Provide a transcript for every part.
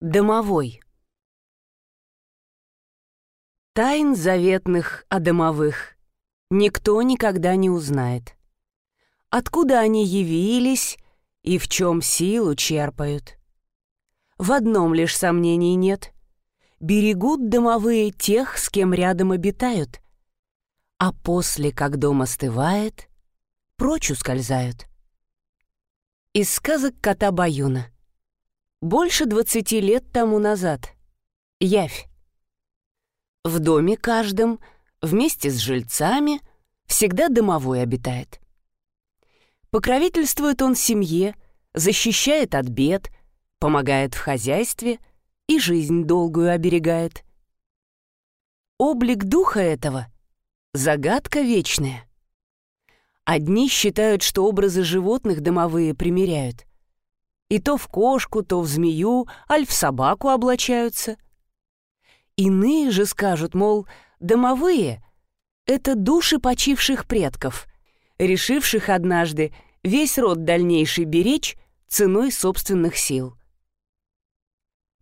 Домовой. Тайн заветных о домовых никто никогда не узнает. Откуда они явились и в чем силу черпают. В одном лишь сомнений нет. Берегут домовые тех, с кем рядом обитают, а после, как дом остывает, прочь ускользают. Из сказок кота Баюна. Больше двадцати лет тому назад. Явь. В доме каждом, вместе с жильцами, всегда домовой обитает. Покровительствует он семье, защищает от бед, помогает в хозяйстве и жизнь долгую оберегает. Облик духа этого — загадка вечная. Одни считают, что образы животных домовые примеряют, и то в кошку, то в змею, аль в собаку облачаются. Иные же скажут, мол, домовые — это души почивших предков, решивших однажды весь род дальнейший беречь ценой собственных сил.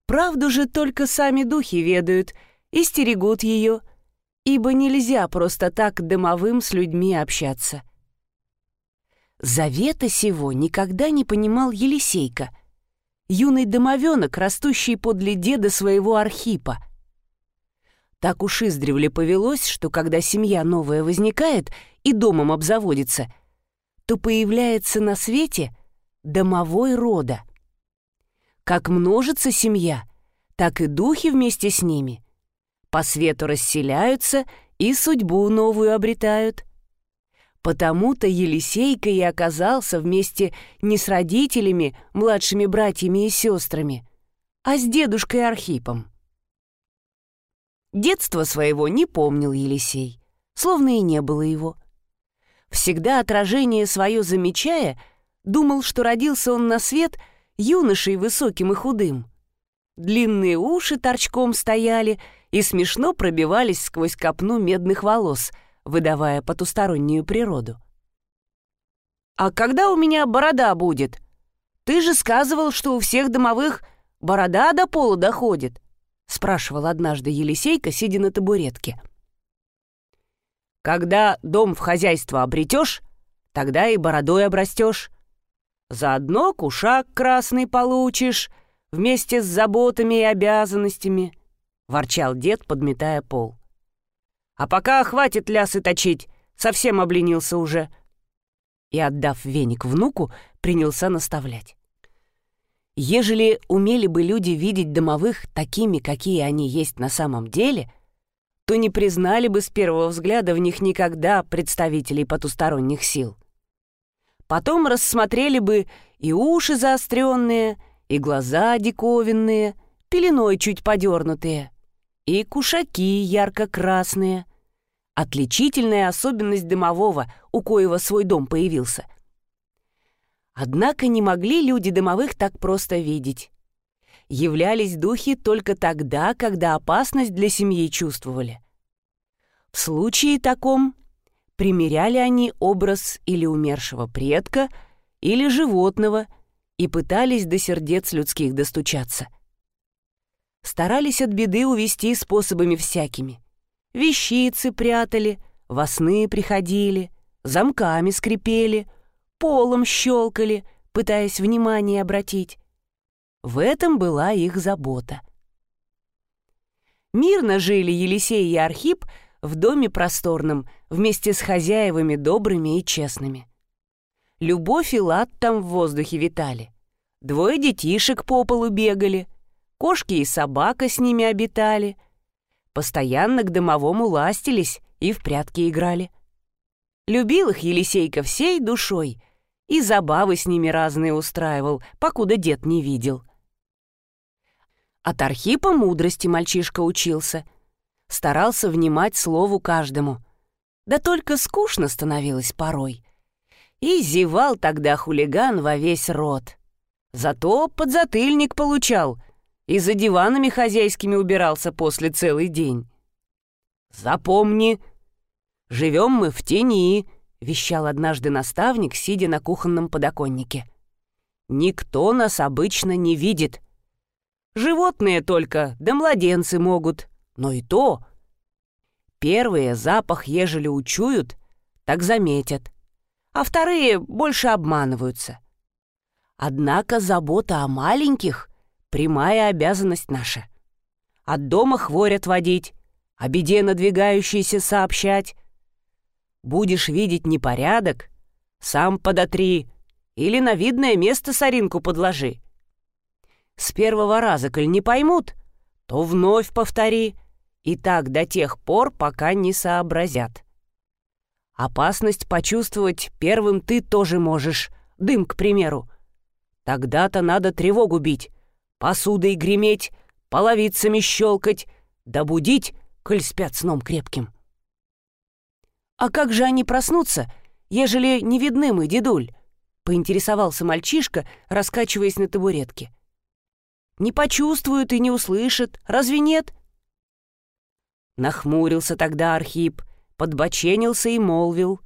Правду же только сами духи ведают и стерегут ее, ибо нельзя просто так домовым с людьми общаться. Завета сего никогда не понимал Елисейка, юный домовенок, растущий подле деда своего Архипа. Так уж издревле повелось, что когда семья новая возникает и домом обзаводится, то появляется на свете домовой рода. Как множится семья, так и духи вместе с ними. По свету расселяются и судьбу новую обретают. Потому-то Елисейка и оказался вместе не с родителями, младшими братьями и сестрами, а с дедушкой Архипом. Детства своего не помнил Елисей, словно и не было его. Всегда отражение свое замечая, думал, что родился он на свет юношей высоким и худым. Длинные уши торчком стояли и смешно пробивались сквозь копну медных волос — выдавая потустороннюю природу. «А когда у меня борода будет? Ты же сказывал, что у всех домовых борода до пола доходит», — спрашивал однажды Елисейка, сидя на табуретке. «Когда дом в хозяйство обретешь, тогда и бородой обрастешь. Заодно кушак красный получишь, вместе с заботами и обязанностями», — ворчал дед, подметая пол. А пока хватит лясы точить, совсем обленился уже. И, отдав веник внуку, принялся наставлять. Ежели умели бы люди видеть домовых такими, какие они есть на самом деле, то не признали бы с первого взгляда в них никогда представителей потусторонних сил. Потом рассмотрели бы и уши заостренные, и глаза диковинные, пеленой чуть подернутые, и кушаки ярко-красные, Отличительная особенность дымового, у коего свой дом появился. Однако не могли люди дымовых так просто видеть. Являлись духи только тогда, когда опасность для семьи чувствовали. В случае таком примеряли они образ или умершего предка, или животного и пытались до сердец людских достучаться. Старались от беды увести способами всякими — Вещицы прятали, во сны приходили, замками скрипели, полом щелкали, пытаясь внимание обратить. В этом была их забота. Мирно жили Елисей и Архип в доме просторном вместе с хозяевами добрыми и честными. Любовь и лад там в воздухе витали. Двое детишек по полу бегали, кошки и собака с ними обитали — постоянно к домовому ластились и в прятки играли. Любил их Елисейка всей душой и забавы с ними разные устраивал, покуда дед не видел. От Архипа мудрости мальчишка учился, старался внимать слову каждому. Да только скучно становилось порой. И зевал тогда хулиган во весь рот. Зато подзатыльник получал — и за диванами хозяйскими убирался после целый день. «Запомни, живем мы в тени», — вещал однажды наставник, сидя на кухонном подоконнике. «Никто нас обычно не видит. Животные только, да младенцы могут, но и то. Первые запах, ежели учуют, так заметят, а вторые больше обманываются. Однако забота о маленьких — прямая обязанность наша. От дома хворь отводить, о беде надвигающейся сообщать. Будешь видеть непорядок, сам подотри или на видное место соринку подложи. С первого раза, коль не поймут, то вновь повтори, и так до тех пор, пока не сообразят. Опасность почувствовать первым ты тоже можешь, дым, к примеру. Тогда-то надо тревогу бить, посудой греметь, половицами щелкать, добудить, коль спят сном крепким. «А как же они проснутся, ежели не видны мы, дедуль?» — поинтересовался мальчишка, раскачиваясь на табуретке. «Не почувствуют и не услышат, разве нет?» Нахмурился тогда Архип, подбоченился и молвил.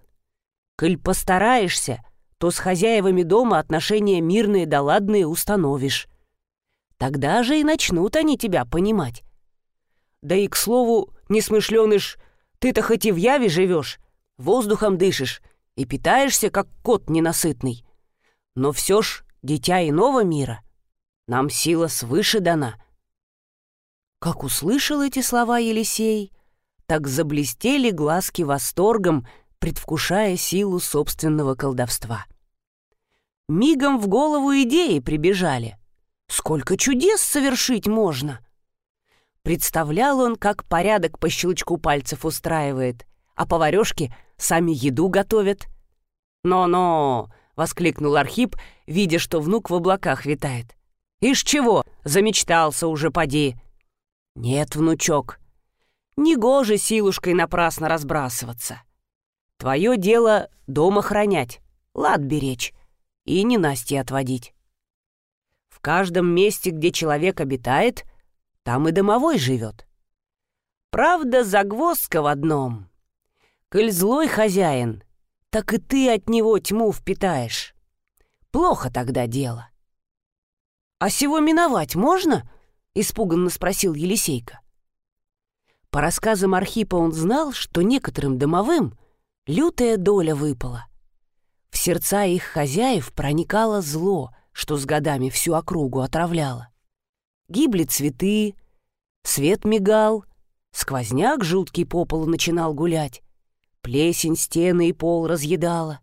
«Коль постараешься, то с хозяевами дома отношения мирные да ладные установишь. Тогда же и начнут они тебя понимать. Да и, к слову, несмышленыш, ты-то хоть и в яве живешь, воздухом дышишь и питаешься, как кот ненасытный. Но все ж дитя иного мира. Нам сила свыше дана. Как услышал эти слова Елисей, так заблестели глазки восторгом, предвкушая силу собственного колдовства. Мигом в голову идеи прибежали. Сколько чудес совершить можно! Представлял он, как порядок по щелчку пальцев устраивает, а поварешки сами еду готовят. «Но-но!» — воскликнул Архип, видя, что внук в облаках витает. «Ишь чего, замечтался уже, поди!» «Нет, внучок, негоже силушкой напрасно разбрасываться. Твое дело дома хранять, лад беречь и не Насти отводить. Каждом месте, где человек обитает, там и домовой живет. Правда, загвоздка в одном. Коль злой хозяин, так и ты от него тьму впитаешь. Плохо тогда дело. «А сего миновать можно?» — испуганно спросил Елисейка. По рассказам Архипа он знал, что некоторым домовым лютая доля выпала. В сердца их хозяев проникало зло, что с годами всю округу отравляло. Гибли цветы, свет мигал, сквозняк жуткий по полу начинал гулять, плесень стены и пол разъедала.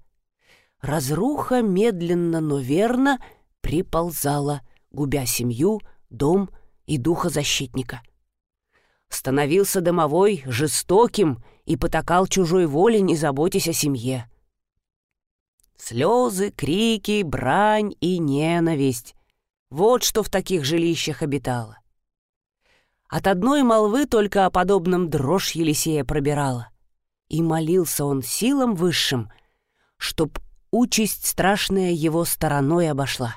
Разруха медленно, но верно приползала, губя семью, дом и духа защитника. Становился домовой жестоким и потакал чужой воле, не заботясь о семье. Слезы, крики, брань и ненависть. Вот что в таких жилищах обитало. От одной молвы только о подобном дрожь Елисея пробирала. И молился он силам высшим, чтоб участь страшная его стороной обошла.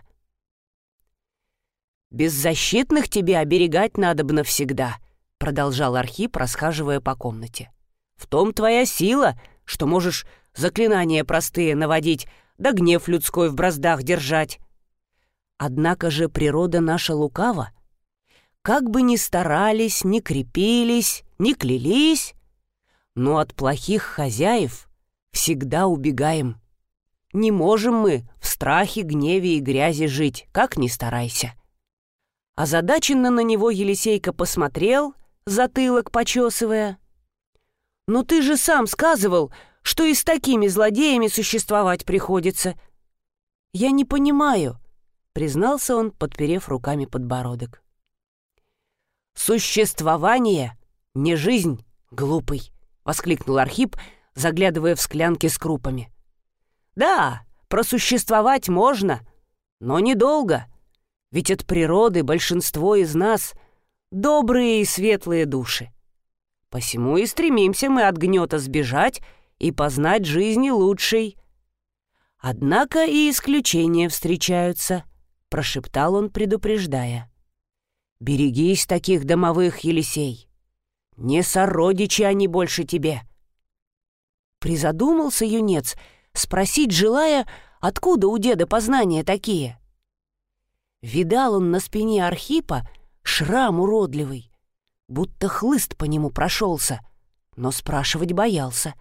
«Беззащитных тебе оберегать надо бы навсегда», — продолжал Архип, расхаживая по комнате. «В том твоя сила, что можешь заклинания простые наводить, да гнев людской в браздах держать. Однако же природа наша лукава. Как бы ни старались, ни крепились, ни клялись, но от плохих хозяев всегда убегаем. Не можем мы в страхе, гневе и грязи жить, как ни старайся. Озадаченно на него Елисейка посмотрел, затылок почесывая. «Но ты же сам сказывал, что и с такими злодеями существовать приходится». «Я не понимаю», — признался он, подперев руками подбородок. «Существование — не жизнь, глупый», — воскликнул Архип, заглядывая в склянки с крупами. «Да, просуществовать можно, но недолго, ведь от природы большинство из нас — добрые и светлые души. Посему и стремимся мы от гнета сбежать и познать жизни лучшей. Однако и исключения встречаются, прошептал он, предупреждая. Берегись таких домовых, Елисей. Не сородичи они больше тебе. Призадумался юнец, спросить желая, откуда у деда познания такие. Видал он на спине Архипа, шрам уродливый, будто хлыст по нему прошелся, но спрашивать боялся.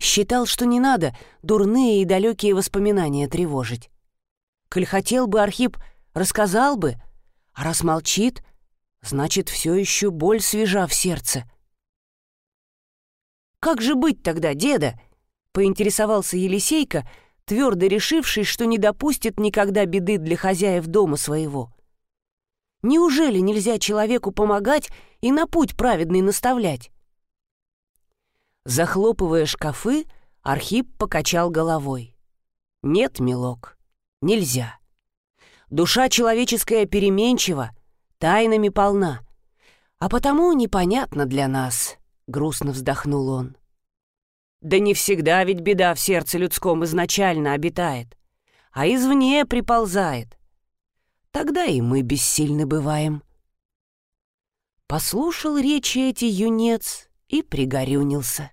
Считал, что не надо дурные и далекие воспоминания тревожить. Коль хотел бы Архип, рассказал бы, а раз молчит, значит, все еще боль свежа в сердце. «Как же быть тогда, деда?» — поинтересовался Елисейка, твердо решивший, что не допустит никогда беды для хозяев дома своего. Неужели нельзя человеку помогать и на путь праведный наставлять? Захлопывая шкафы, Архип покачал головой. «Нет, милок, нельзя. Душа человеческая переменчива, тайнами полна, а потому непонятно для нас», — грустно вздохнул он. «Да не всегда ведь беда в сердце людском изначально обитает, а извне приползает. Тогда и мы бессильны бываем». Послушал речи эти юнец и пригорюнился.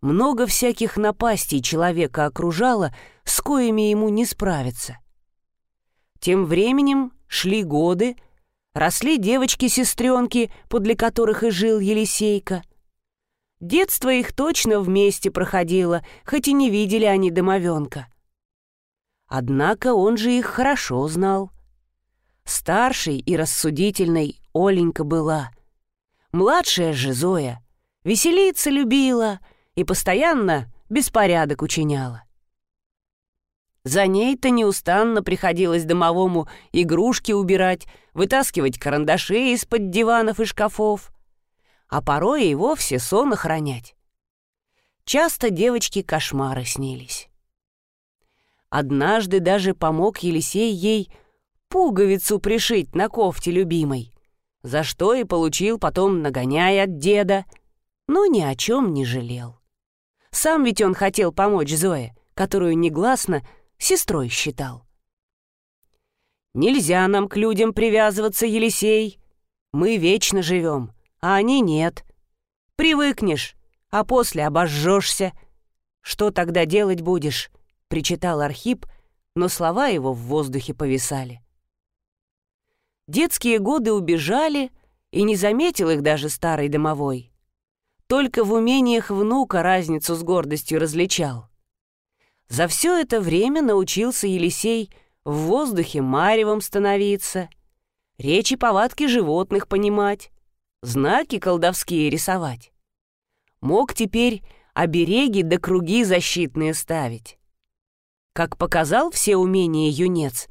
Много всяких напастей человека окружало, с коими ему не справиться. Тем временем шли годы, росли девочки-сестренки, подле которых и жил Елисейка. Детство их точно вместе проходило, хоть и не видели они домовенка. Однако он же их хорошо знал. Старшей и рассудительной Оленька была. Младшая же Зоя веселиться любила — и постоянно беспорядок учиняла. За ней-то неустанно приходилось домовому игрушки убирать, вытаскивать карандаши из-под диванов и шкафов, а порой и вовсе сон охранять. Часто девочке кошмары снились. Однажды даже помог Елисей ей пуговицу пришить на кофте любимой, за что и получил потом нагоняй от деда, но ни о чем не жалел. Сам ведь он хотел помочь Зое, которую негласно сестрой считал. «Нельзя нам к людям привязываться, Елисей. Мы вечно живем, а они нет. Привыкнешь, а после обожжешься. Что тогда делать будешь?» — причитал Архип, но слова его в воздухе повисали. Детские годы убежали, и не заметил их даже старый домовой. Только в умениях внука разницу с гордостью различал. За все это время научился Елисей в воздухе маревом становиться, речи повадки животных понимать, знаки колдовские рисовать. Мог теперь обереги да круги защитные ставить. Как показал все умения юнец,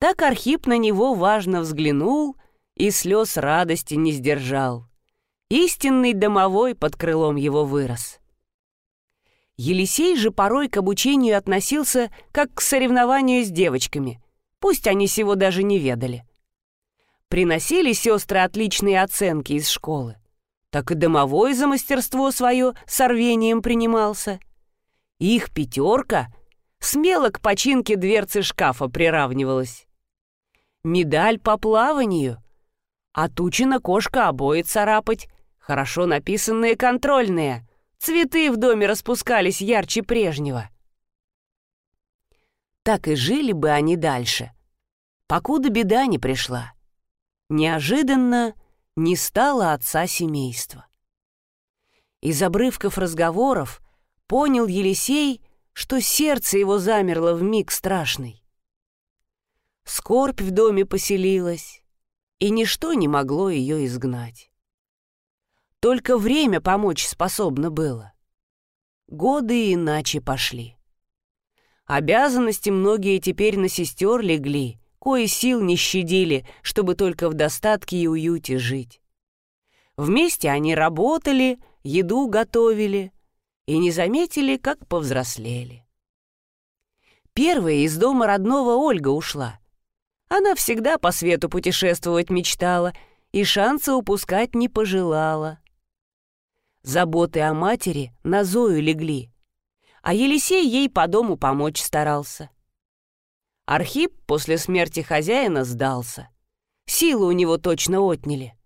так Архип на него важно взглянул и слез радости не сдержал. Истинный домовой под крылом его вырос. Елисей же порой к обучению относился как к соревнованию с девочками, пусть они сего даже не ведали. Приносили сестры отличные оценки из школы. Так и домовой за мастерство свое с рвением принимался. Их пятерка смело к починке дверцы шкафа приравнивалась. Медаль по плаванию, а тучина кошка обои царапать, Хорошо написанные контрольные. Цветы в доме распускались ярче прежнего. Так и жили бы они дальше, покуда беда не пришла. Неожиданно не стало отца семейства. Из обрывков разговоров понял Елисей, что сердце его замерло в миг страшный. Скорбь в доме поселилась, и ничто не могло ее изгнать. Только время помочь способно было. Годы иначе пошли. Обязанности многие теперь на сестер легли, кои сил не щадили, чтобы только в достатке и уюте жить. Вместе они работали, еду готовили и не заметили, как повзрослели. Первая из дома родного Ольга ушла. Она всегда по свету путешествовать мечтала и шанса упускать не пожелала. Заботы о матери на Зою легли, а Елисей ей по дому помочь старался. Архип после смерти хозяина сдался. Силы у него точно отняли.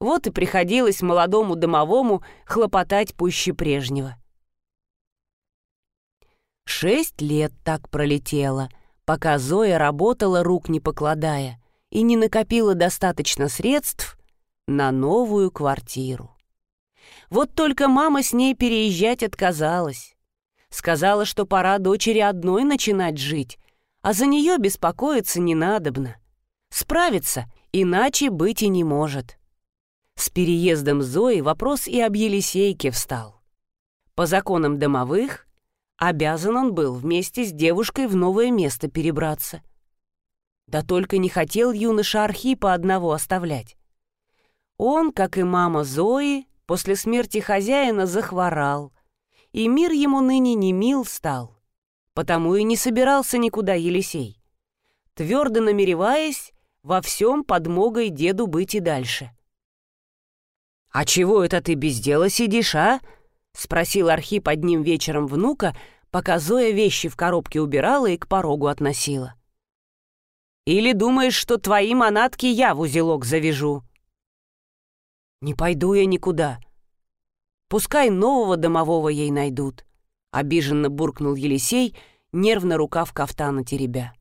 Вот и приходилось молодому домовому хлопотать пуще прежнего. Шесть лет так пролетело, пока Зоя работала, рук не покладая, и не накопила достаточно средств на новую квартиру. Вот только мама с ней переезжать отказалась. Сказала, что пора дочери одной начинать жить, а за нее беспокоиться не надобно. Справиться иначе быть и не может. С переездом Зои вопрос и об Елисейке встал. По законам домовых обязан он был вместе с девушкой в новое место перебраться. Да только не хотел юноша Архипа одного оставлять. Он, как и мама Зои, после смерти хозяина захворал, и мир ему ныне не мил стал, потому и не собирался никуда Елисей, твердо намереваясь во всем подмогой деду быть и дальше. «А чего это ты без дела сидишь, а?» — спросил Архип одним вечером внука, пока Зоя вещи в коробке убирала и к порогу относила. «Или думаешь, что твои манатки я в узелок завяжу?» «Не пойду я никуда. Пускай нового домового ей найдут», — обиженно буркнул Елисей, нервно рукав кафтана теребя.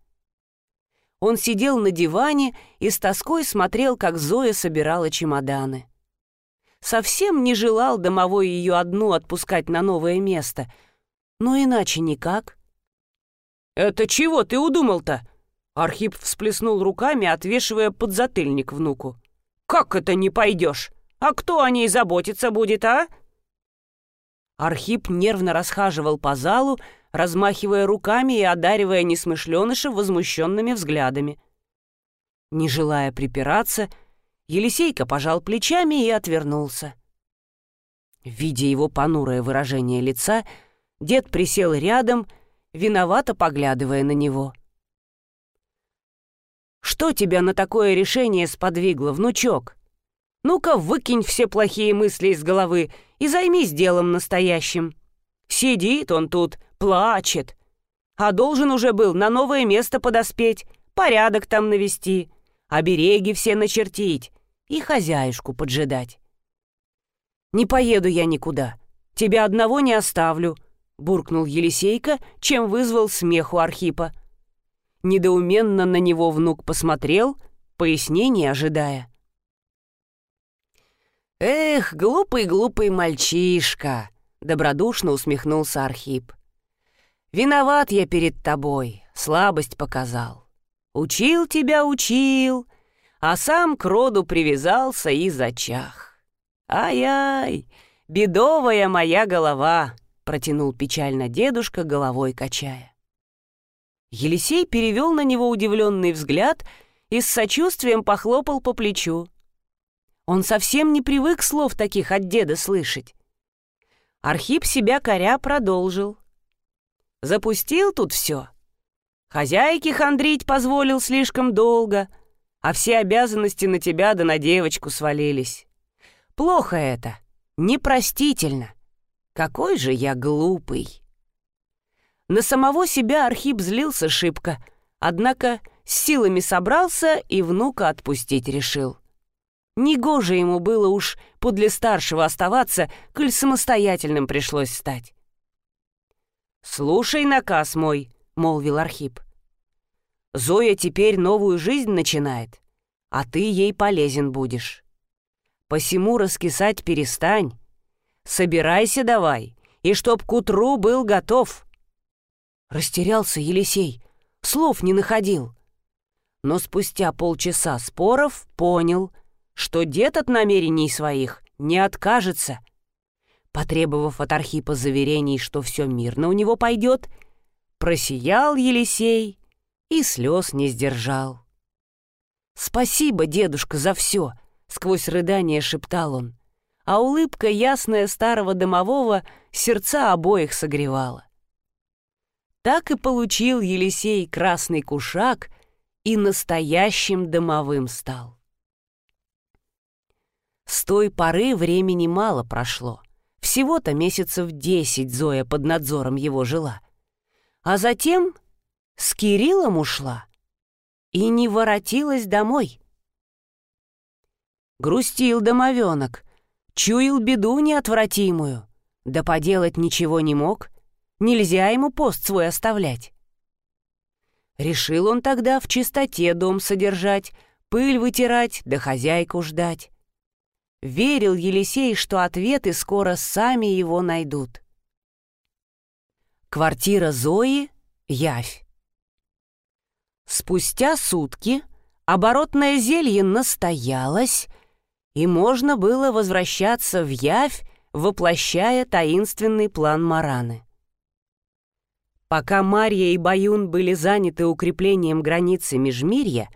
Он сидел на диване и с тоской смотрел, как Зоя собирала чемоданы совсем не желал домовой ее одну отпускать на новое место. Но иначе никак. «Это чего ты удумал-то?» Архип всплеснул руками, отвешивая подзатыльник внуку. «Как это не пойдешь? А кто о ней заботиться будет, а?» Архип нервно расхаживал по залу, размахивая руками и одаривая несмышленыша возмущенными взглядами. Не желая припираться, Елисейка пожал плечами и отвернулся. Видя его понурое выражение лица, дед присел рядом, виновато поглядывая на него. «Что тебя на такое решение сподвигло, внучок? Ну-ка, выкинь все плохие мысли из головы и займись делом настоящим. Сидит он тут, плачет, а должен уже был на новое место подоспеть, порядок там навести, обереги все начертить, и хозяюшку поджидать. «Не поеду я никуда. Тебя одного не оставлю», — буркнул Елисейка, чем вызвал смех у Архипа. Недоуменно на него внук посмотрел, пояснений ожидая. «Эх, глупый-глупый мальчишка!» — добродушно усмехнулся Архип. «Виноват я перед тобой, слабость показал. Учил тебя, учил, а сам к роду привязался и зачах. «Ай-ай, бедовая моя голова!» — протянул печально дедушка, головой качая. Елисей перевел на него удивленный взгляд и с сочувствием похлопал по плечу. Он совсем не привык слов таких от деда слышать. Архип себя коря продолжил. Запустил тут все. Хозяйке хандрить позволил слишком долго — а все обязанности на тебя да на девочку свалились. Плохо это, непростительно. Какой же я глупый. На самого себя Архип злился шибко, однако с силами собрался и внука отпустить решил. Негоже ему было уж подле старшего оставаться, коль самостоятельным пришлось стать. «Слушай наказ мой», — молвил Архип. Зоя теперь новую жизнь начинает, а ты ей полезен будешь. Посему раскисать перестань. Собирайся давай, и чтоб к утру был готов. Растерялся Елисей, слов не находил. Но спустя полчаса споров понял, что дед от намерений своих не откажется. Потребовав от Архипа заверений, что все мирно у него пойдет, просиял Елисей и слез не сдержал. «Спасибо, дедушка, за все!» — сквозь рыдание шептал он, а улыбка ясная старого домового сердца обоих согревала. Так и получил Елисей красный кушак и настоящим домовым стал. С той поры времени мало прошло. Всего-то месяцев десять Зоя под надзором его жила. А затем с Кириллом ушла и не воротилась домой. Грустил домовенок, чуял беду неотвратимую, да поделать ничего не мог, нельзя ему пост свой оставлять. Решил он тогда в чистоте дом содержать, пыль вытирать, да хозяйку ждать. Верил Елисей, что ответы скоро сами его найдут. Квартира Зои — Явь. Спустя сутки оборотное зелье настоялось, и можно было возвращаться в Явь, воплощая таинственный план Мараны. Пока Марья и Баюн были заняты укреплением границы Межмирья,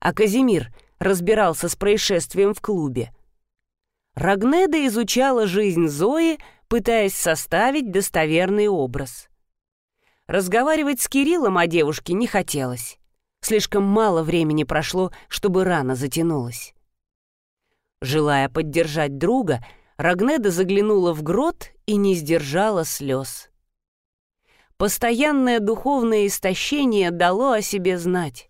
а Казимир разбирался с происшествием в клубе, Рагнеда изучала жизнь Зои, пытаясь составить достоверный образ. Разговаривать с Кириллом о девушке не хотелось. Слишком мало времени прошло, чтобы рана затянулась. Желая поддержать друга, Рагнеда заглянула в грот и не сдержала слез. Постоянное духовное истощение дало о себе знать.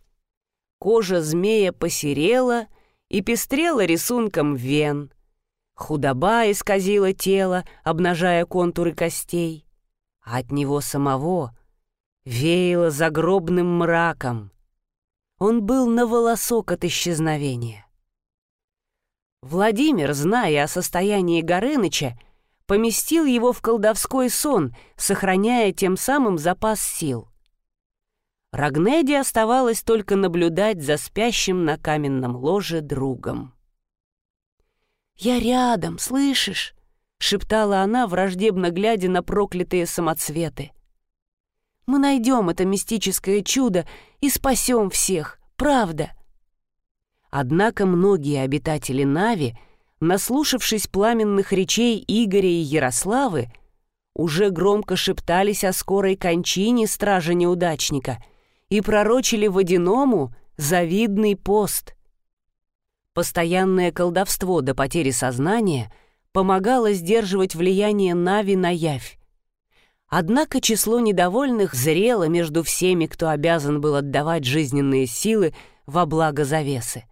Кожа змея посерела и пестрела рисунком вен. Худоба исказила тело, обнажая контуры костей. А от него самого веяло загробным мраком. Он был на волосок от исчезновения. Владимир, зная о состоянии Горыныча, поместил его в колдовской сон, сохраняя тем самым запас сил. Рагнеде оставалось только наблюдать за спящим на каменном ложе другом. «Я рядом, слышишь?» — шептала она, враждебно глядя на проклятые самоцветы. «Мы найдем это мистическое чудо и спасем всех, правда!» Однако многие обитатели Нави — наслушавшись пламенных речей Игоря и Ярославы, уже громко шептались о скорой кончине стража-неудачника и пророчили водяному завидный пост. Постоянное колдовство до потери сознания помогало сдерживать влияние Нави на явь. Однако число недовольных зрело между всеми, кто обязан был отдавать жизненные силы во благо завесы.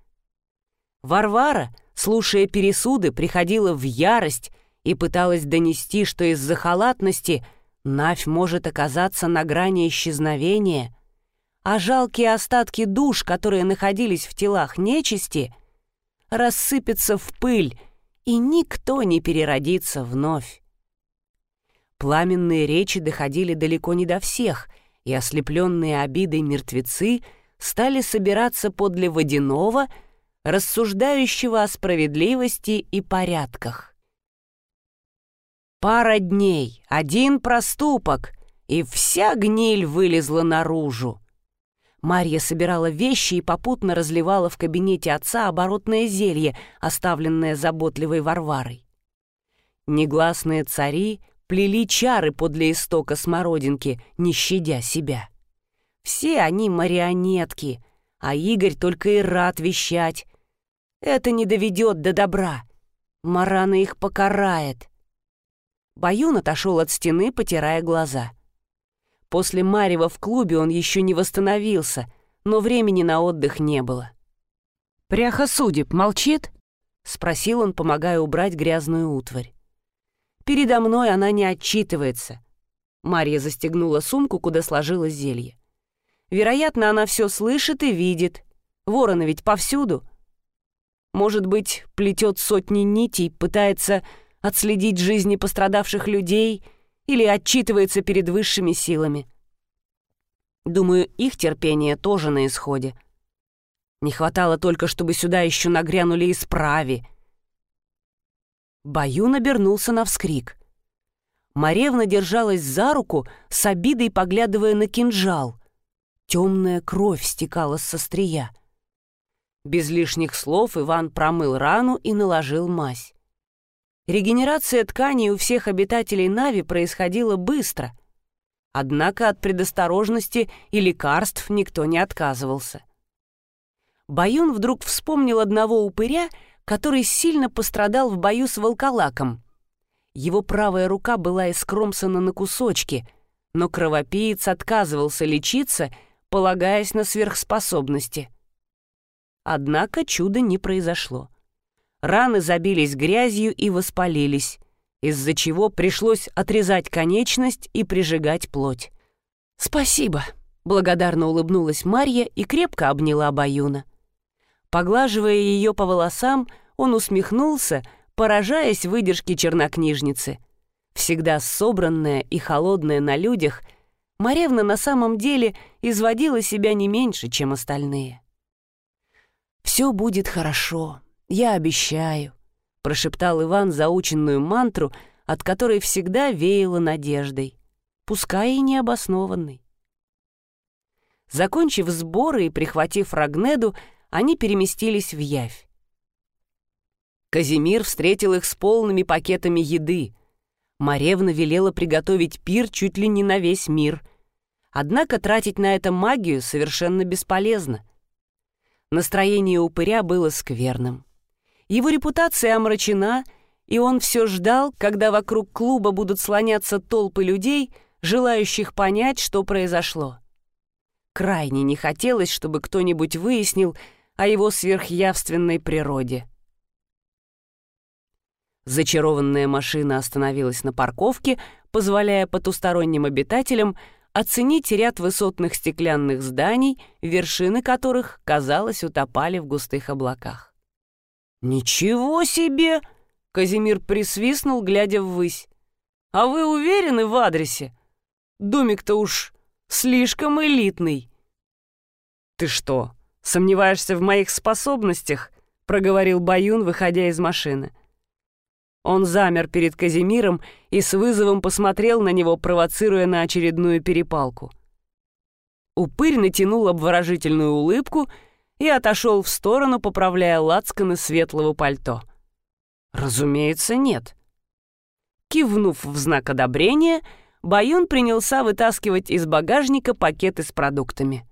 Варвара — слушая пересуды, приходила в ярость и пыталась донести, что из-за халатности Навь может оказаться на грани исчезновения, а жалкие остатки душ, которые находились в телах нечисти, рассыпятся в пыль, и никто не переродится вновь. Пламенные речи доходили далеко не до всех, и ослепленные обидой мертвецы стали собираться подле водяного — рассуждающего о справедливости и порядках. Пара дней, один проступок, и вся гниль вылезла наружу. Марья собирала вещи и попутно разливала в кабинете отца оборотное зелье, оставленное заботливой Варварой. Негласные цари плели чары подле истока смородинки, не щадя себя. Все они марионетки, а Игорь только и рад вещать, это не доведет до добра. Марана их покарает. Баюн отошел от стены, потирая глаза. После Марева в клубе он еще не восстановился, но времени на отдых не было. «Пряха судеб молчит?» — спросил он, помогая убрать грязную утварь. «Передо мной она не отчитывается». Марья застегнула сумку, куда сложила зелье. «Вероятно, она все слышит и видит. Вороны ведь повсюду. Может быть, плетет сотни нитей, пытается отследить жизни пострадавших людей или отчитывается перед высшими силами. Думаю, их терпение тоже на исходе. Не хватало только, чтобы сюда еще нагрянули исправи. Баюн обернулся на вскрик. Маревна держалась за руку, с обидой поглядывая на кинжал. Темная кровь стекала с острия. Без лишних слов Иван промыл рану и наложил мазь. Регенерация тканей у всех обитателей Нави происходила быстро. Однако от предосторожности и лекарств никто не отказывался. Баюн вдруг вспомнил одного упыря, который сильно пострадал в бою с волколаком. Его правая рука была искромсана на кусочки, но кровопиец отказывался лечиться, полагаясь на сверхспособности — Однако чуда не произошло. Раны забились грязью и воспалились, из-за чего пришлось отрезать конечность и прижигать плоть. «Спасибо», — благодарно улыбнулась Марья и крепко обняла Баюна. Поглаживая ее по волосам, он усмехнулся, поражаясь выдержке чернокнижницы. Всегда собранная и холодная на людях, Маревна на самом деле изводила себя не меньше, чем остальные. «Все будет хорошо, я обещаю», — прошептал Иван заученную мантру, от которой всегда веяло надеждой, пускай и необоснованной. Закончив сборы и прихватив Рагнеду, они переместились в Явь. Казимир встретил их с полными пакетами еды. Маревна велела приготовить пир чуть ли не на весь мир. Однако тратить на это магию совершенно бесполезно. Настроение упыря было скверным. Его репутация омрачена, и он все ждал, когда вокруг клуба будут слоняться толпы людей, желающих понять, что произошло. Крайне не хотелось, чтобы кто-нибудь выяснил о его сверхъявственной природе. Зачарованная машина остановилась на парковке, позволяя потусторонним обитателям оценить ряд высотных стеклянных зданий, вершины которых, казалось, утопали в густых облаках. «Ничего себе!» — Казимир присвистнул, глядя ввысь. «А вы уверены в адресе? Домик-то уж Слишком элитный». «Ты что, сомневаешься в моих способностях?» — проговорил Баюн, выходя из машины. Он замер перед Казимиром и с вызовом посмотрел на него, провоцируя на очередную перепалку. Упырь натянул обворожительную улыбку и отошел в сторону, поправляя лацканы светлого пальто. «Разумеется, нет». Кивнув в знак одобрения, — Баюн принялся вытаскивать из багажника пакеты с продуктами.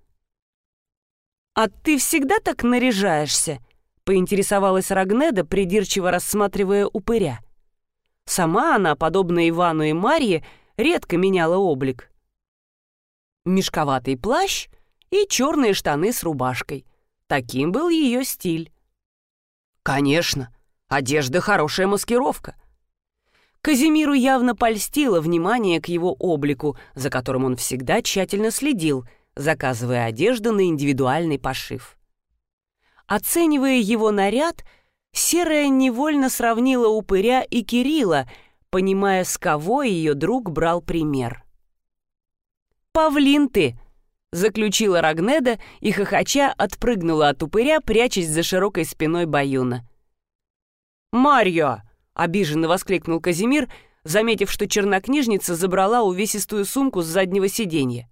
«А ты всегда так наряжаешься?» — поинтересовалась Рагнеда, придирчиво рассматривая упыря. Сама она, подобно Ивану и Марье, редко меняла облик. Мешковатый плащ и черные штаны с рубашкой. Таким был ее стиль. «Конечно, одежда — хорошая маскировка», Казимиру явно польстило внимание к его облику, за которым он всегда тщательно следил, заказывая одежду на индивидуальный пошив. Оценивая его наряд, Серая невольно сравнила упыря и Кирилла, понимая, с кого ее друг брал пример. «Павлин ты!» — заключила Рагнеда и, хохоча, отпрыгнула от упыря, прячась за широкой спиной Баюна. «Марья!» — обиженно воскликнул Казимир, заметив, что чернокнижница забрала увесистую сумку с заднего сиденья.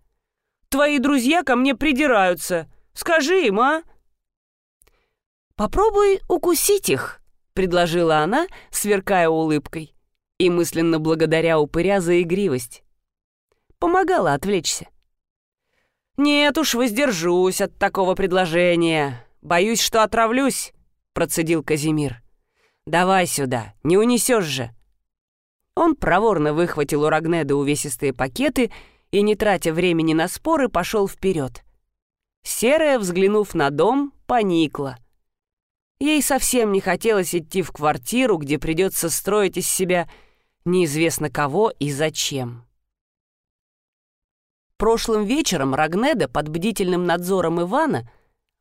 «Твои друзья ко мне придираются. Скажи им, а?» «Попробуй укусить их», — предложила она, сверкая улыбкой, и мысленно благодаря упыря за игривость. Помогала отвлечься. «Нет уж, воздержусь от такого предложения. Боюсь, что отравлюсь», — процедил Казимир. Давай сюда, не унесешь же!» Он проворно выхватил у Рагнеда увесистые пакеты и, не тратя времени на споры, пошел вперед. Серая, взглянув на дом, поникла. Ей совсем не хотелось идти в квартиру, где придется строить из себя неизвестно кого и зачем. Прошлым вечером Рагнеда под бдительным надзором Ивана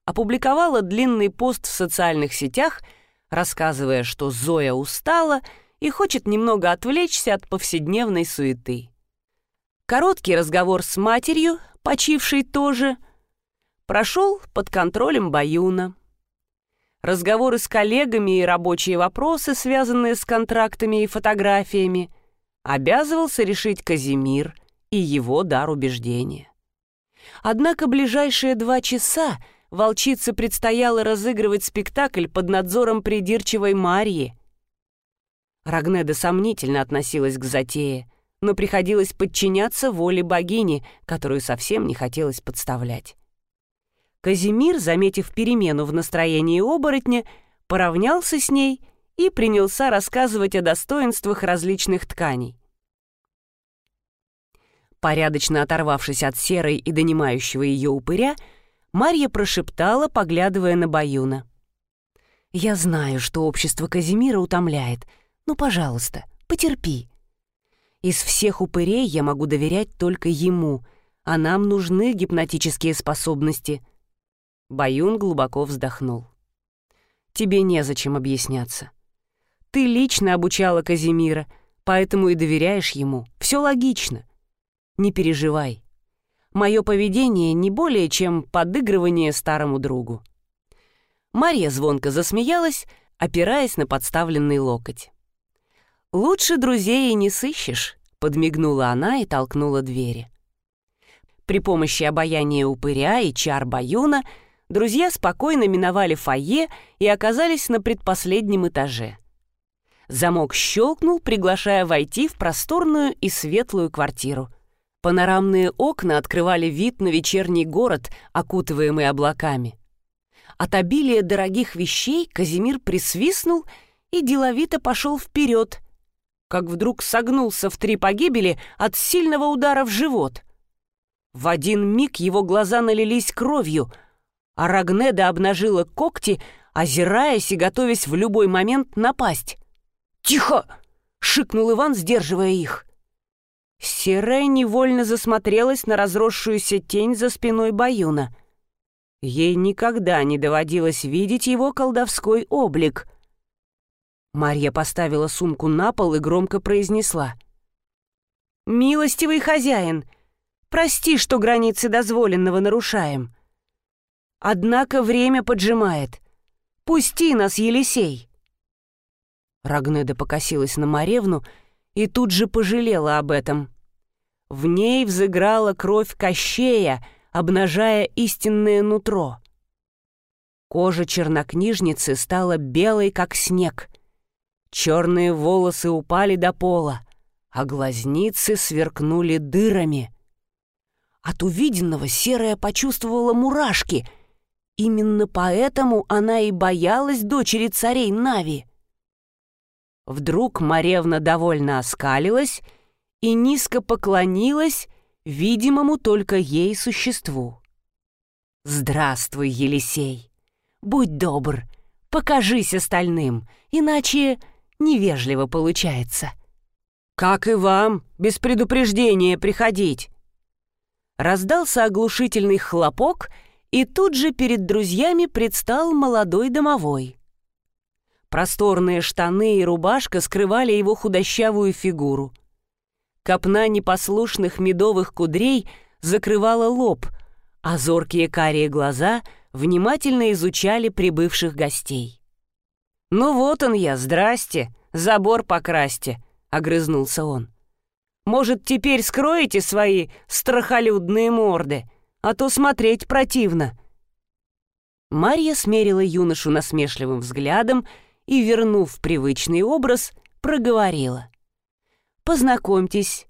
опубликовала длинный пост в социальных сетях — рассказывая, что Зоя устала и хочет немного отвлечься от повседневной суеты. Короткий разговор с матерью, почившей тоже, прошел под контролем Баюна. Разговоры с коллегами и рабочие вопросы, связанные с контрактами и фотографиями, обязывался решить Казимир и его дар убеждения. Однако ближайшие два часа — волчице предстояло разыгрывать спектакль под надзором придирчивой Марьи. Рагнеда сомнительно относилась к затее, но приходилось подчиняться воле богини, которую совсем не хотелось подставлять. Казимир, заметив перемену в настроении оборотня, поравнялся с ней и принялся рассказывать о достоинствах различных тканей. Порядочно оторвавшись от серой и донимающего ее упыря, Марья прошептала, поглядывая на Баюна. «Я знаю, что общество Казимира утомляет. Ну, пожалуйста, потерпи. Из всех упырей я могу доверять только ему, а нам нужны гипнотические способности». Баюн глубоко вздохнул. тебе незачем объясняться. Ты лично обучала Казимира, поэтому и доверяешь ему. Все логично. Не переживай. Мое поведение не более чем подыгрывание старому другу. Марья звонко засмеялась, опираясь на подставленный локоть. «Лучше друзей и не сыщешь», — подмигнула она и толкнула двери. При помощи обаяния упыря и чар баюна друзья спокойно миновали фойе и оказались на предпоследнем этаже. Замок щелкнул, приглашая войти в просторную и светлую квартиру. Панорамные окна открывали вид на вечерний город, окутываемый облаками. От обилия дорогих вещей Казимир присвистнул и деловито пошел вперед, как вдруг согнулся в три погибели от сильного удара в живот. В один миг его глаза налились кровью, а Рагнеда обнажила когти, озираясь и готовясь в любой момент напасть. «Тихо!» — шикнул Иван, сдерживая их. Серая невольно засмотрелась на разросшуюся тень за спиной Баюна — Ей никогда не доводилось видеть его колдовской облик. Марья поставила сумку на пол и громко произнесла. «Милостивый хозяин, прости, что границы дозволенного нарушаем. Однако время поджимает. Пусти нас, Елисей!» Рагнеда покосилась на Маревну и тут же пожалела об этом. В ней взыграла кровь Кощея — обнажая истинное нутро. Кожа чернокнижницы стала белой, как снег. Черные волосы упали до пола, а глазницы сверкнули дырами. От увиденного Серая почувствовала мурашки. Именно поэтому она и боялась дочери царей Нави. Вдруг Маревна довольно оскалилась и низко поклонилась, видимому только ей существу. «Здравствуй, Елисей! Будь добр, покажись остальным, иначе невежливо получается». «Как и вам, без предупреждения приходить!» Раздался оглушительный хлопок, и тут же перед друзьями предстал молодой домовой. Просторные штаны и рубашка скрывали его худощавую фигуру. Копна непослушных медовых кудрей закрывала лоб, а зоркие карие глаза внимательно изучали прибывших гостей. «Ну вот он я, здрасте, забор покрасьте», — огрызнулся он. «Может, теперь скроете свои страхолюдные морды, а то смотреть противно». Марья смерила юношу насмешливым взглядом и, вернув привычный образ, проговорила. Познакомьтесь,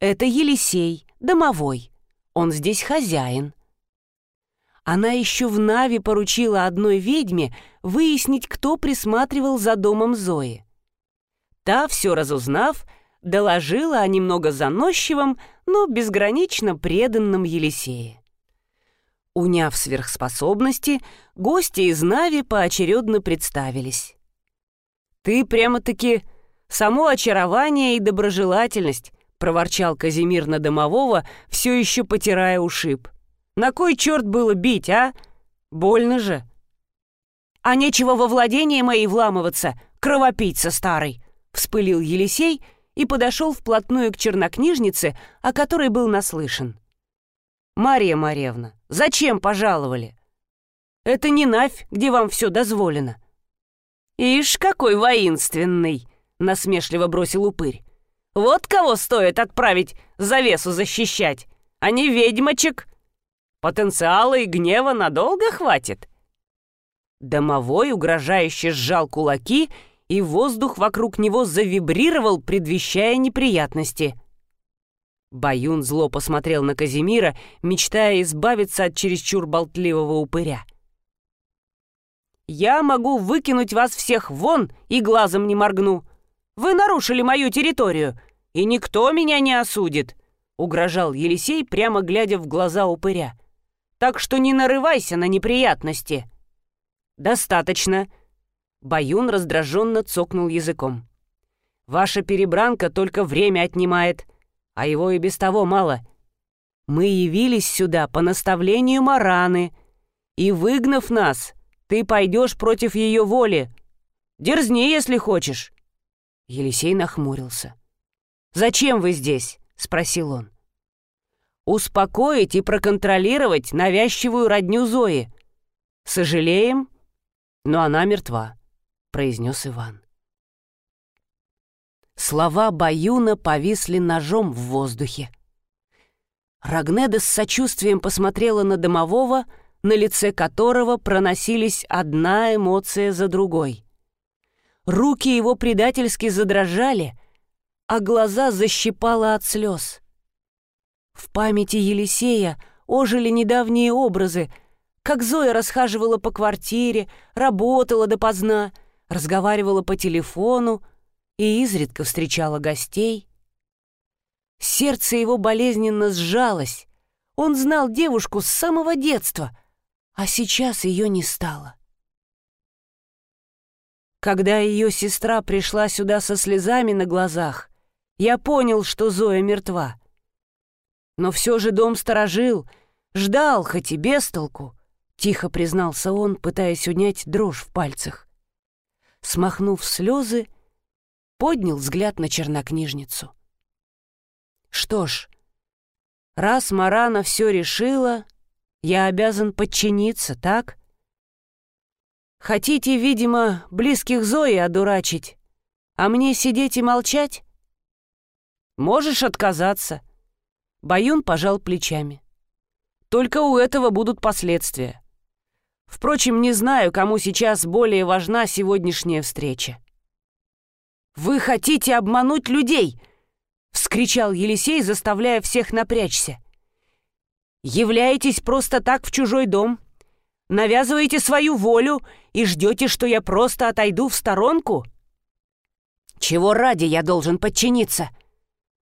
это Елисей, домовой. Он здесь хозяин. Она еще в Нави поручила одной ведьме выяснить, кто присматривал за домом Зои. Та, все разузнав, доложила о немного заносчивом, но безгранично преданном Елисее. Уняв сверхспособности, гости из Нави поочередно представились. «Ты прямо-таки само очарование и доброжелательность», — проворчал Казимир на домового, все еще потирая ушиб. «На кой черт было бить, а? Больно же». «А нечего во владение моей вламываться, кровопийца старый», — вспылил Елисей и подошел вплотную к чернокнижнице, о которой был наслышан. «Мария Марьевна, зачем пожаловали? Это не Навь, где вам все дозволено». «Ишь, какой воинственный!» — насмешливо бросил упырь. «Вот кого стоит отправить завесу защищать, а не ведьмочек. Потенциала и гнева надолго хватит». Домовой угрожающе сжал кулаки, и воздух вокруг него завибрировал, предвещая неприятности. Баюн зло посмотрел на Казимира, мечтая избавиться от чересчур болтливого упыря. «Я могу выкинуть вас всех вон и глазом не моргну», вы нарушили мою территорию, и никто меня не осудит», — угрожал Елисей, прямо глядя в глаза упыря. «Так что не нарывайся на неприятности». «Достаточно», — Баюн раздраженно цокнул языком. «Ваша перебранка только время отнимает, а его и без того мало. Мы явились сюда по наставлению Мараны, и, выгнав нас, Ты пойдешь против ее воли. Дерзни, если хочешь». Елисей нахмурился. «Зачем вы здесь?» — спросил он. «Успокоить и проконтролировать навязчивую родню Зои. Сожалеем, но она мертва», — произнес Иван. Слова Баюна повисли ножом в воздухе. Рагнеда с сочувствием посмотрела на домового, на лице которого проносились одна эмоция за другой. Руки его предательски задрожали, а глаза защипало от слез. В памяти Елисея ожили недавние образы, как Зоя расхаживала по квартире, работала допоздна, разговаривала по телефону и изредка встречала гостей. Сердце его болезненно сжалось. Он знал девушку с самого детства, а сейчас ее не стало. Когда ее сестра пришла сюда со слезами на глазах, я понял, что Зоя мертва. Но все же дом сторожил, ждал, хоть и без толку, тихо признался он, пытаясь унять дрожь в пальцах. Смахнув слезы, поднял взгляд на чернокнижницу. Что ж, раз Марана все решила, я обязан подчиниться, так? Хотите, видимо, близких Зои одурачить, а мне сидеть и молчать? Можешь отказаться. Баюн пожал плечами. Только у этого будут последствия. Впрочем, не знаю, кому сейчас более важна сегодняшняя встреча. «Вы хотите обмануть людей!» — вскричал Елисей, заставляя всех напрячься. «Являетесь просто так в чужой дом, навязываете свою волю и ждете, что я просто отойду в сторонку? Чего ради я должен подчиниться?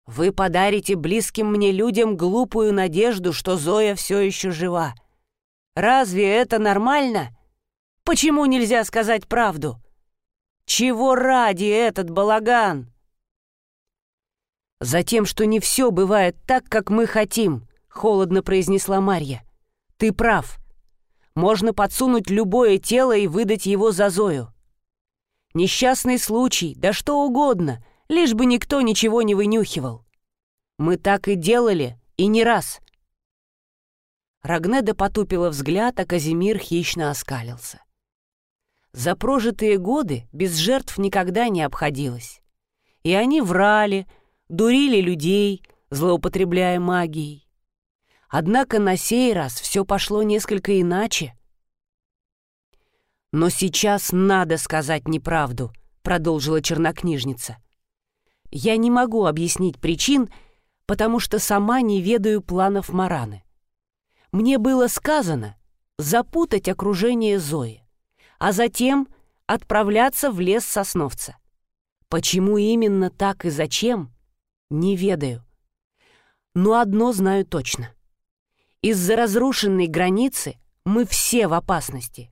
Вы подарите близким мне людям глупую надежду, что Зоя все еще жива. Разве это нормально? Почему нельзя сказать правду? Чего ради этот балаган?» «Затем, что не все бывает так, как мы хотим», — холодно произнесла Марья. «Ты прав. Можно подсунуть любое тело и выдать его за Зою. Несчастный случай, да что угодно, лишь бы никто ничего не вынюхивал. Мы так и делали, и не раз». Рагнеда потупила взгляд, а Казимир хищно оскалился. За прожитые годы без жертв никогда не обходилось. И они врали, дурили людей, злоупотребляя магией. Однако на сей раз все пошло несколько иначе. «Но сейчас надо сказать неправду», — продолжила чернокнижница. «Я не могу объяснить причин, потому что сама не ведаю планов Мараны. Мне было сказано запутать окружение Зои, а затем отправляться в лес Сосновца. Почему именно так и зачем, не ведаю. Но одно знаю точно. Из-за разрушенной границы мы все в опасности.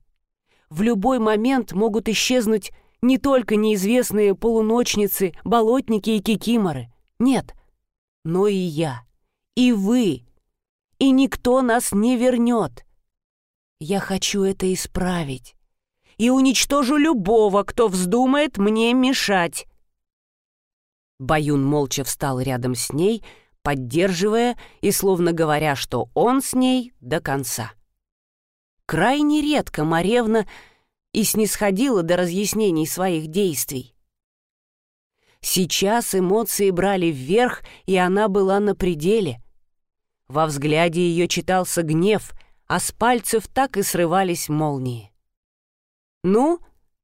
В любой момент могут исчезнуть не только неизвестные полуночницы, болотники и кикиморы. Нет, но и я, и вы, и никто нас не вернет. Я хочу это исправить и уничтожу любого, кто вздумает мне мешать. Баюн молча встал рядом с ней, поддерживая и словно говоря, что он с ней до конца. Крайне редко Маревна и снисходила до разъяснений своих действий. Сейчас эмоции брали вверх, и она была на пределе. Во взгляде ее читался гнев, а с пальцев так и срывались молнии. «Ну,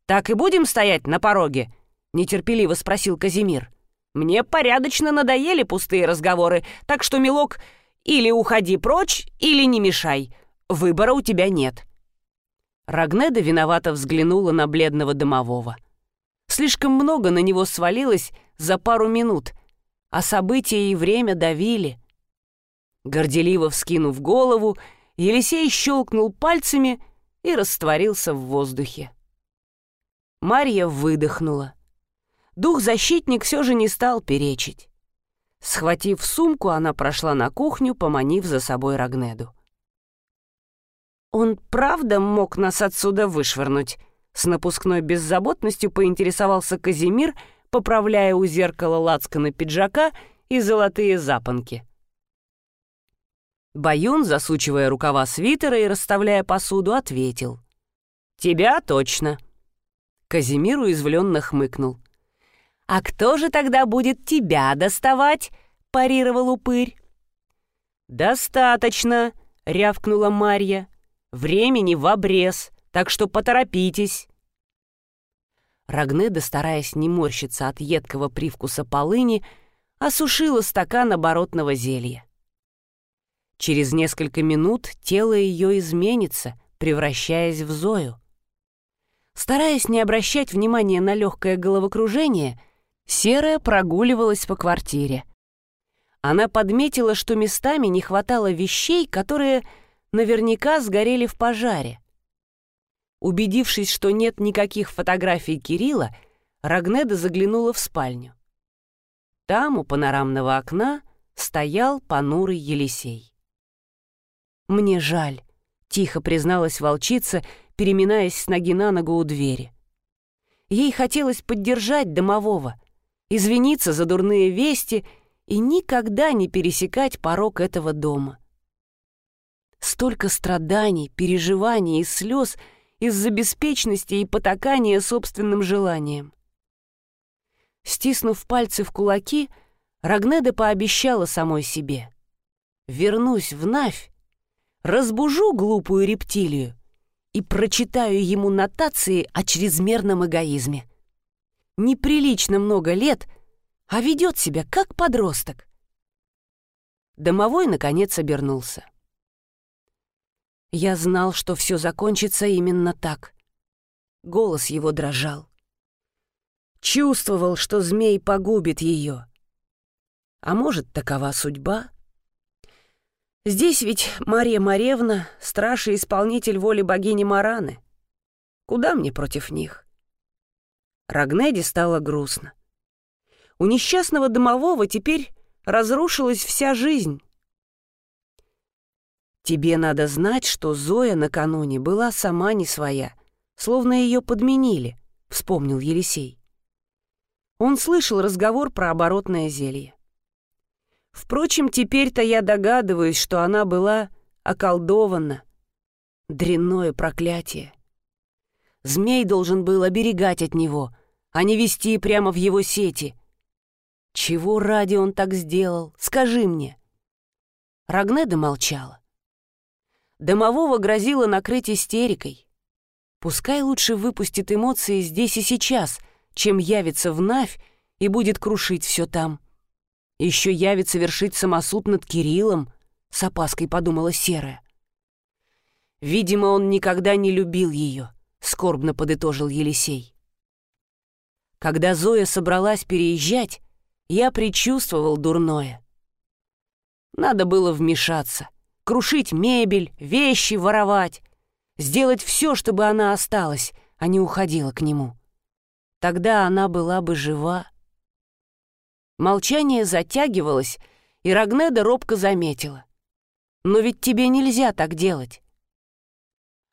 так и будем стоять на пороге?» — нетерпеливо спросил Казимир. Мне порядочно надоели пустые разговоры, так что, милок, или уходи прочь, или не мешай. Выбора у тебя нет». Рагнеда виновато взглянула на бледного домового. Слишком много на него свалилось за пару минут, а события и время давили. Горделиво вскинув голову, Елисей щелкнул пальцами и растворился в воздухе. Марья выдохнула. Дух-защитник все же не стал перечить. Схватив сумку, она прошла на кухню, поманив за собой Рагнеду. «Он правда мог нас отсюда вышвырнуть?» С напускной беззаботностью поинтересовался Казимир, поправляя у зеркала лацкана пиджака и золотые запонки. Баюн, засучивая рукава свитера и расставляя посуду, ответил. «Тебя точно». Казимир уязвленно хмыкнул. «А кто же тогда будет тебя доставать?» — парировал упырь. «Достаточно», — рявкнула Марья. «Времени в обрез, так что поторопитесь». Рагнеда, стараясь не морщиться от едкого привкуса полыни, осушила стакан оборотного зелья. Через несколько минут тело ее изменится, превращаясь в Зою. Стараясь не обращать внимания на легкое головокружение, Серая прогуливалась по квартире. Она подметила, что местами не хватало вещей, которые наверняка сгорели в пожаре. Убедившись, что нет никаких фотографий Кирилла, Рагнеда заглянула в спальню. Там, у панорамного окна, стоял понурый Елисей. «Мне жаль», — тихо призналась волчица, переминаясь с ноги на ногу у двери. Ей хотелось поддержать домового, извиниться за дурные вести и никогда не пересекать порог этого дома. Столько страданий, переживаний и слез из-за беспечности и потакания собственным желанием. Стиснув пальцы в кулаки, Рагнеда пообещала самой себе. «Вернусь в Навь, разбужу глупую рептилию и прочитаю ему нотации о чрезмерном эгоизме. Неприлично много лет, а ведет себя как подросток». Домовой, наконец, обернулся. Я знал, что все закончится именно так. Голос его дрожал. Чувствовал, что змей погубит ее. А может, такова судьба? Здесь ведь Мария Маревна, страж и исполнитель воли богини Мараны. Куда мне против них? Рагнеди стало грустно. У несчастного домового теперь разрушилась вся жизнь. Тебе надо знать, что Зоя накануне была сама не своя, словно ее подменили, вспомнил Елисей. Он слышал разговор про оборотное зелье. Впрочем, теперь-то я догадываюсь, что она была околдована. Дрянное проклятие. Змей должен был оберегать от него, а не вести прямо в его сети. Чего ради он так сделал? Скажи мне. Рагнеда молчала. Домового грозило накрыть истерикой. Пускай лучше выпустит эмоции здесь и сейчас, чем явится в Навь и будет крушить все там. Еще явится вершить самосуд над Кириллом, с опаской подумала Серая. Видимо, он никогда не любил ее, скорбно подытожил Елисей. Когда Зоя собралась переезжать, я предчувствовал дурное. Надо было вмешаться крушить мебель, вещи воровать, сделать все, чтобы она осталась, а не уходила к нему. Тогда она была бы жива. Молчание затягивалось, и Рагнеда робко заметила. «Но ведь тебе нельзя так делать».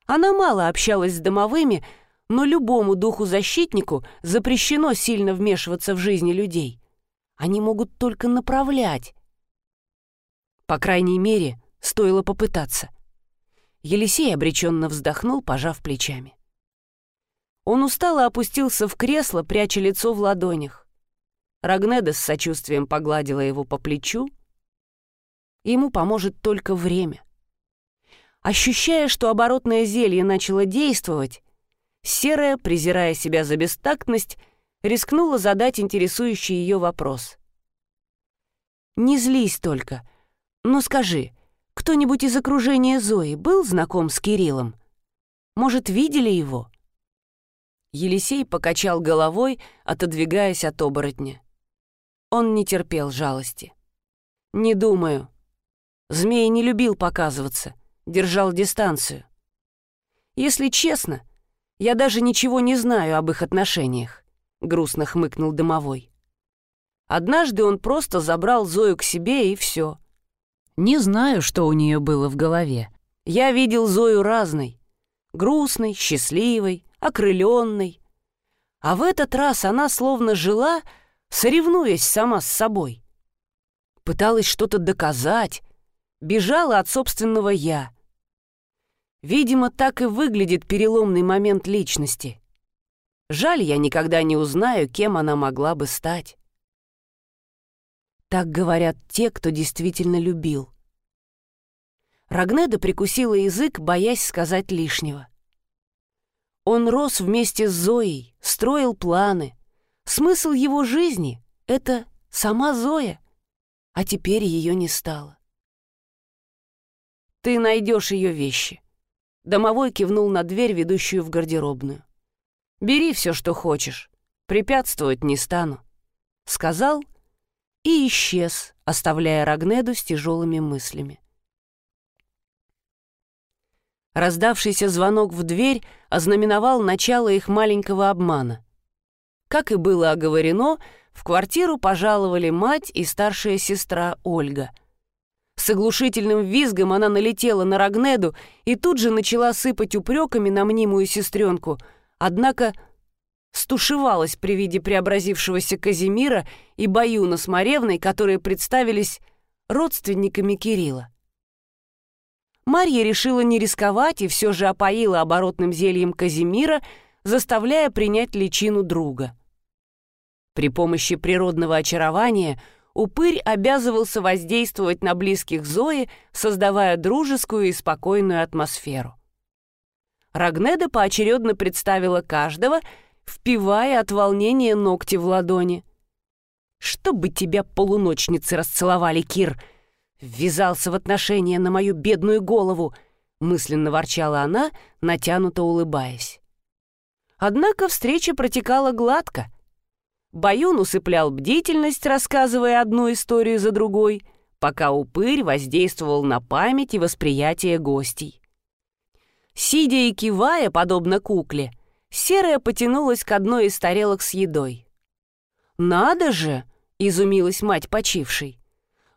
Она мало общалась с домовыми, но любому духу-защитнику запрещено сильно вмешиваться в жизни людей. Они могут только направлять. По крайней мере, Стоило попытаться. Елисей обреченно вздохнул, пожав плечами. Он устало опустился в кресло, пряча лицо в ладонях. Рагнеда с сочувствием погладила его по плечу. Ему поможет только время. Ощущая, что оборотное зелье начало действовать, Серая, презирая себя за бестактность, рискнула задать интересующий ее вопрос. «Не злись только, но скажи, кто-нибудь из окружения Зои был знаком с Кириллом? Может, видели его?» Елисей покачал головой, отодвигаясь от оборотня. Он не терпел жалости. «Не думаю. Змей не любил показываться, держал дистанцию. Если честно, я даже ничего не знаю об их отношениях», — грустно хмыкнул домовой. Однажды он просто забрал Зою к себе, и все. Не знаю, что у нее было в голове. Я видел Зою разной. Грустной, счастливой, окрыленной. А в этот раз она словно жила, соревнуясь сама с собой. Пыталась что-то доказать, бежала от собственного «я». Видимо, так и выглядит переломный момент личности. Жаль, я никогда не узнаю, кем она могла бы стать. Так говорят те, кто действительно любил. Рагнеда прикусила язык, боясь сказать лишнего. Он рос вместе с Зоей, строил планы. Смысл его жизни — это сама Зоя, а теперь ее не стало. «Ты найдешь ее вещи», Домовой кивнул на дверь, ведущую в гардеробную. «Бери все, что хочешь. Препятствовать не стану», — сказал и исчез, оставляя Рагнеду с тяжелыми мыслями. Раздавшийся звонок в дверь ознаменовал начало их маленького обмана. Как и было оговорено, в квартиру пожаловали мать и старшая сестра Ольга — с оглушительным визгом она налетела на Рагнеду и тут же начала сыпать упреками на мнимую сестренку, однако стушевалась при виде преобразившегося Казимира и Баюна с Маревной, которые представились родственниками Кирилла. Марья решила не рисковать и все же опоила оборотным зельем Казимира, заставляя принять личину друга. При помощи природного очарования – упырь обязывался воздействовать на близких Зои, создавая дружескую и спокойную атмосферу. Рагнеда поочередно представила каждого, впивая от волнения ногти в ладони. «Чтобы тебя полуночницы расцеловали, Кир!» «Ввязался в отношения на мою бедную голову!» — мысленно ворчала она, натянуто улыбаясь. Однако встреча протекала гладко — Баюн усыплял бдительность, рассказывая одну историю за другой, пока упырь воздействовал на память и восприятие гостей. Сидя и кивая, подобно кукле, серая потянулась к одной из тарелок с едой. «Надо же!» — изумилась мать почившей.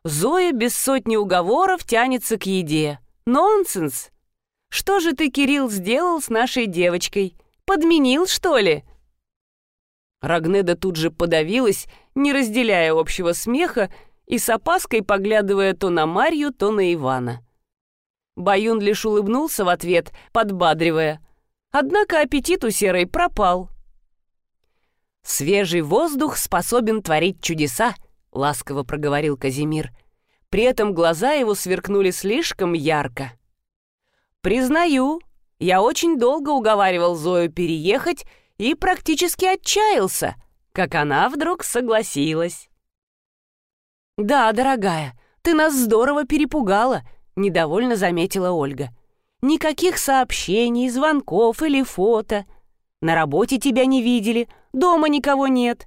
«Зоя без сотни уговоров тянется к еде. Нонсенс! Что же ты, Кирилл, сделал с нашей девочкой? Подменил, что ли?» Рагнеда тут же подавилась, не разделяя общего смеха и с опаской поглядывая то на Марью, то на Ивана. Баюн лишь улыбнулся в ответ, подбадривая. Однако аппетит у Серой пропал. «Свежий воздух способен творить чудеса», — ласково проговорил Казимир. При этом глаза его сверкнули слишком ярко. «Признаю, я очень долго уговаривал Зою переехать и практически отчаялся, как она вдруг согласилась. «Да, дорогая, ты нас здорово перепугала», — недовольно заметила Ольга. «Никаких сообщений, звонков или фото. На работе тебя не видели, дома никого нет.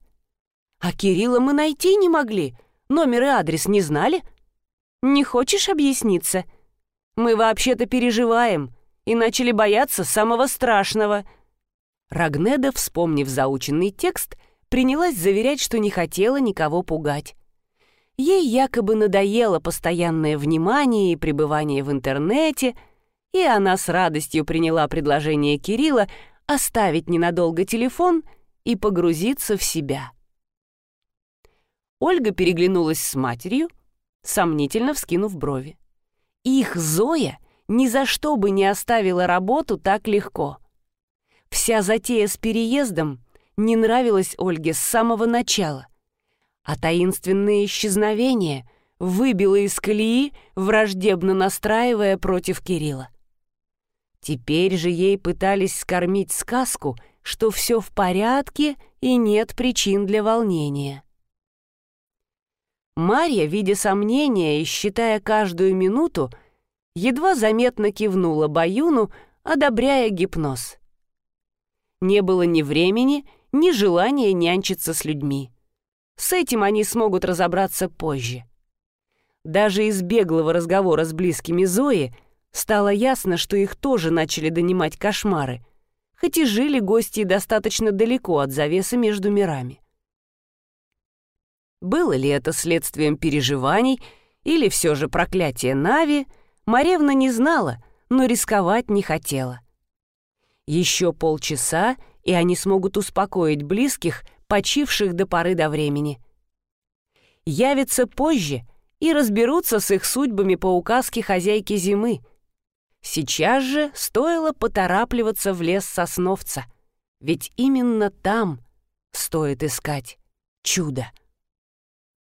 А Кирилла мы найти не могли, номер и адрес не знали. Не хочешь объясниться? Мы вообще-то переживаем и начали бояться самого страшного — Рагнеда, вспомнив заученный текст, принялась заверять, что не хотела никого пугать. Ей якобы надоело постоянное внимание и пребывание в интернете, и она с радостью приняла предложение Кирилла оставить ненадолго телефон и погрузиться в себя. Ольга переглянулась с матерью, сомнительно вскинув брови. Их Зоя ни за что бы не оставила работу так легко — Вся затея с переездом не нравилась Ольге с самого начала, а таинственное исчезновение выбило из колеи, враждебно настраивая против Кирилла. Теперь же ей пытались скормить сказку, что все в порядке и нет причин для волнения. Марья, видя сомнения и считая каждую минуту, едва заметно кивнула Баюну, одобряя гипноз не было ни времени, ни желания нянчиться с людьми. С этим они смогут разобраться позже. Даже из беглого разговора с близкими Зои стало ясно, что их тоже начали донимать кошмары, хоть и жили гости достаточно далеко от завесы между мирами. Было ли это следствием переживаний или все же проклятие Нави, Маревна не знала, но рисковать не хотела. Еще полчаса, и они смогут успокоить близких, почивших до поры до времени. Явятся позже и разберутся с их судьбами по указке хозяйки зимы. Сейчас же стоило поторапливаться в лес сосновца, ведь именно там стоит искать чудо.